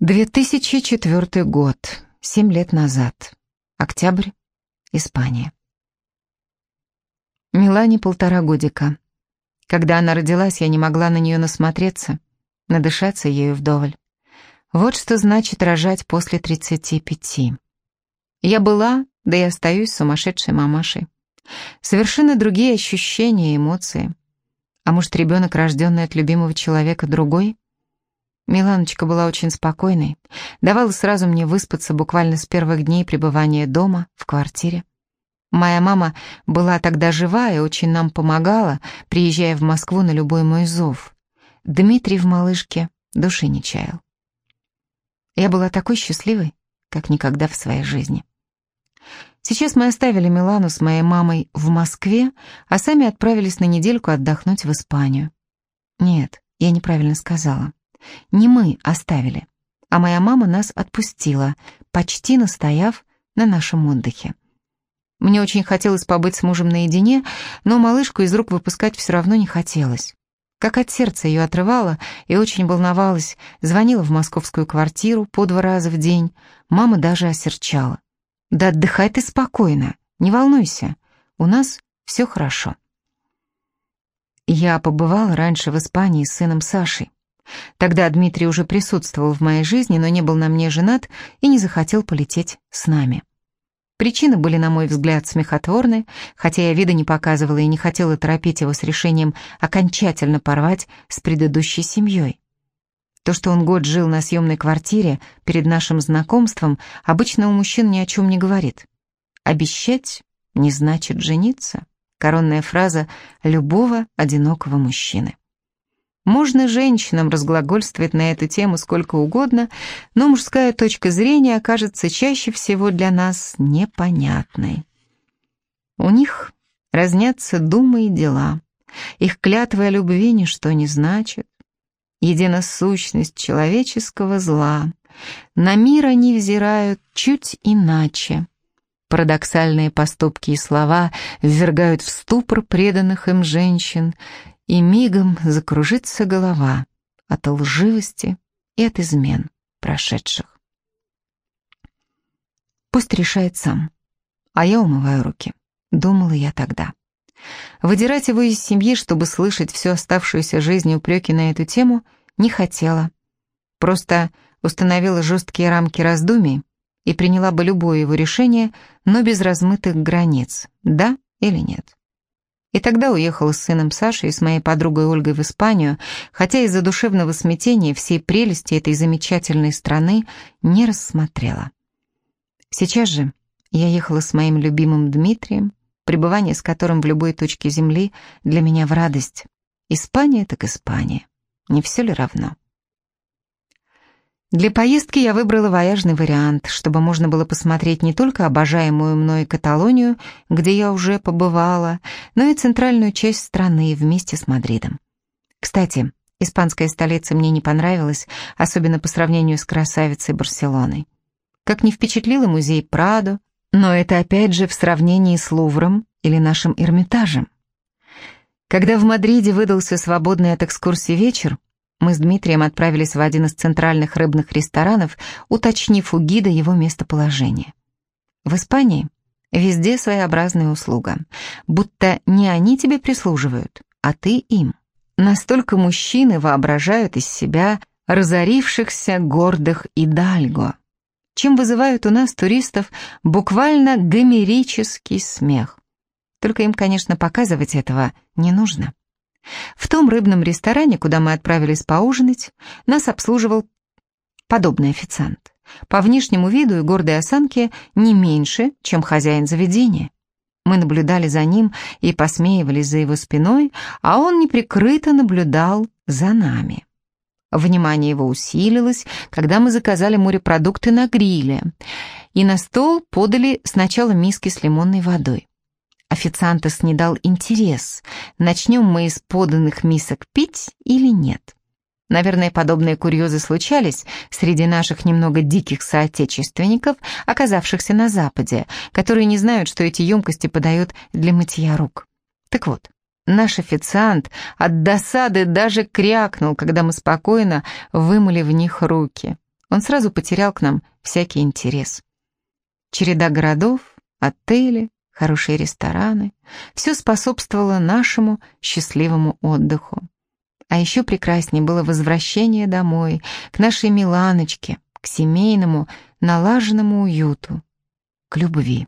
2004 год, семь лет назад. Октябрь, Испания. Милане полтора годика. Когда она родилась, я не могла на нее насмотреться, надышаться ею вдоволь. Вот что значит рожать после 35. Я была, да и остаюсь сумасшедшей мамашей. Совершенно другие ощущения и эмоции. А может, ребенок, рожденный от любимого человека, другой — Миланочка была очень спокойной, давала сразу мне выспаться буквально с первых дней пребывания дома, в квартире. Моя мама была тогда жива и очень нам помогала, приезжая в Москву на любой мой зов. Дмитрий в малышке души не чаял. Я была такой счастливой, как никогда в своей жизни. Сейчас мы оставили Милану с моей мамой в Москве, а сами отправились на недельку отдохнуть в Испанию. Нет, я неправильно сказала. Не мы оставили, а моя мама нас отпустила, почти настояв на нашем отдыхе. Мне очень хотелось побыть с мужем наедине, но малышку из рук выпускать все равно не хотелось. Как от сердца ее отрывала и очень волновалась, звонила в московскую квартиру по два раза в день, мама даже осерчала. «Да отдыхай ты спокойно, не волнуйся, у нас все хорошо». Я побывала раньше в Испании с сыном Сашей. Тогда Дмитрий уже присутствовал в моей жизни, но не был на мне женат и не захотел полететь с нами. Причины были, на мой взгляд, смехотворны, хотя я вида не показывала и не хотела торопить его с решением окончательно порвать с предыдущей семьей. То, что он год жил на съемной квартире перед нашим знакомством, обычно у мужчин ни о чем не говорит. Обещать не значит жениться. Коронная фраза любого одинокого мужчины. Можно женщинам разглагольствовать на эту тему сколько угодно, но мужская точка зрения окажется чаще всего для нас непонятной. У них разнятся думы и дела. Их клятвы о любви ничто не значит. Едина сущность человеческого зла. На мир они взирают чуть иначе. Парадоксальные поступки и слова ввергают в ступор преданных им женщин, и мигом закружится голова от лживости и от измен прошедших. Пусть решает сам, а я умываю руки, думала я тогда. Выдирать его из семьи, чтобы слышать всю оставшуюся жизнь упреки на эту тему, не хотела. Просто установила жесткие рамки раздумий и приняла бы любое его решение, но без размытых границ, да или нет. И тогда уехала с сыном Сашей и с моей подругой Ольгой в Испанию, хотя из-за душевного смятения всей прелести этой замечательной страны не рассмотрела. Сейчас же я ехала с моим любимым Дмитрием, пребывание с которым в любой точке земли для меня в радость. Испания так Испания. Не все ли равно? Для поездки я выбрала вояжный вариант, чтобы можно было посмотреть не только обожаемую мной Каталонию, где я уже побывала, но и центральную часть страны вместе с Мадридом. Кстати, испанская столица мне не понравилась, особенно по сравнению с красавицей Барселоной. Как не впечатлила музей Прадо, но это опять же в сравнении с Лувром или нашим Эрмитажем. Когда в Мадриде выдался свободный от экскурсий вечер, мы с Дмитрием отправились в один из центральных рыбных ресторанов, уточнив у гида его местоположение. В Испании везде своеобразная услуга, будто не они тебе прислуживают, а ты им. Настолько мужчины воображают из себя разорившихся гордых идальго, чем вызывают у нас туристов буквально гомерический смех. Только им, конечно, показывать этого не нужно. В том рыбном ресторане, куда мы отправились поужинать, нас обслуживал подобный официант. По внешнему виду и гордой осанке не меньше, чем хозяин заведения. Мы наблюдали за ним и посмеивались за его спиной, а он неприкрыто наблюдал за нами. Внимание его усилилось, когда мы заказали морепродукты на гриле, и на стол подали сначала миски с лимонной водой. Официанта снедал интерес, начнем мы из поданных мисок пить или нет. Наверное, подобные курьезы случались среди наших немного диких соотечественников, оказавшихся на Западе, которые не знают, что эти емкости подают для мытья рук. Так вот, наш официант от досады даже крякнул, когда мы спокойно вымыли в них руки. Он сразу потерял к нам всякий интерес. Череда городов, отели, хорошие рестораны — все способствовало нашему счастливому отдыху. А еще прекраснее было возвращение домой, к нашей Миланочке, к семейному, налаженному уюту, к любви.